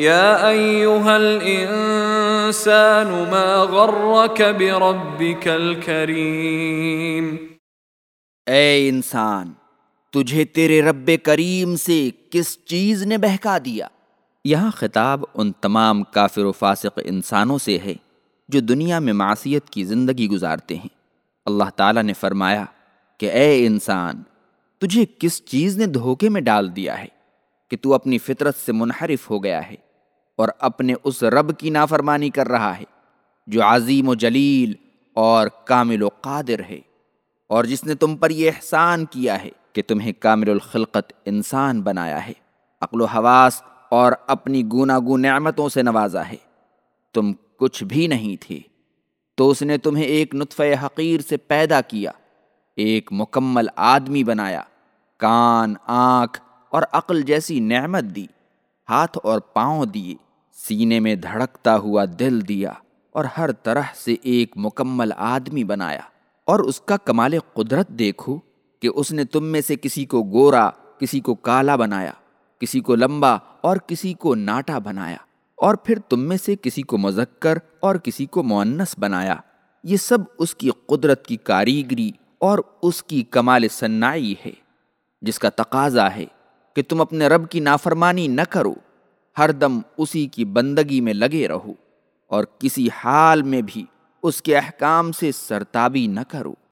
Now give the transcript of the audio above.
يا ايها الانسان ما غرك بربك الكريم اے انسان، تجھے تیرے رب کریم سے کس چیز نے بہکا دیا؟ یہاں خطاب ان تمام کافر و فاسق انسانوں سے ہے جو دنیا میں معصیت کی زندگی گزارتے ہیں۔ اللہ تعالیٰ نے فرمایا کہ اے انسان، تجھے کس چیز نے دھوکے میں ڈال دیا ہے کہ تو اپنی فطرت سے منحرف ہو گیا ہے؟ اور اپنے اس رب کی نافرمانی کر رہا ہے، جو عظیم و جلیل اور کامل و قادر ہے۔ اور جس نے تم پر یہ احسان کیا ہے کہ تمہیں کامل الخلقت انسان بنایا ہے، عقل و حواس اور اپنی گوناگو نعمتوں سے نوازا ہے۔ تم کچھ بھی نہیں تھے، تو اس نے تمہیں ایک نطفہ حقیر سے پیدا کیا، ایک مکمل آدمی بنایا، کان، آنکھ اور عقل جیسی نعمت دی، ہاتھ اور پاؤں دیے۔ سینے میں دھڑکتا ہوا دل دیا اور ہر طرح سے ایک مکمل آدمی بنایا اور اس کا کمال قدرت دیکھو کہ اس نے تم میں سے کسی کو گورا، کسی کو کالا بنایا، کسی کو لمبا اور کسی کو ناٹا بنایا اور پھر تم میں سے کسی کو مذکر اور کسی کو معنس بنایا۔ یہ سب اس کی قدرت کی کاریگری اور اس کی کمال ثنائی ہے، جس کا تقاضا ہے کہ تم اپنے رب کی نافرمانی نہ کرو۔ ہر دم اسی کی بندگی میں لگے رہو اور کسی حال میں بھی اس کے احکام سے سرتابی نہ کرو۔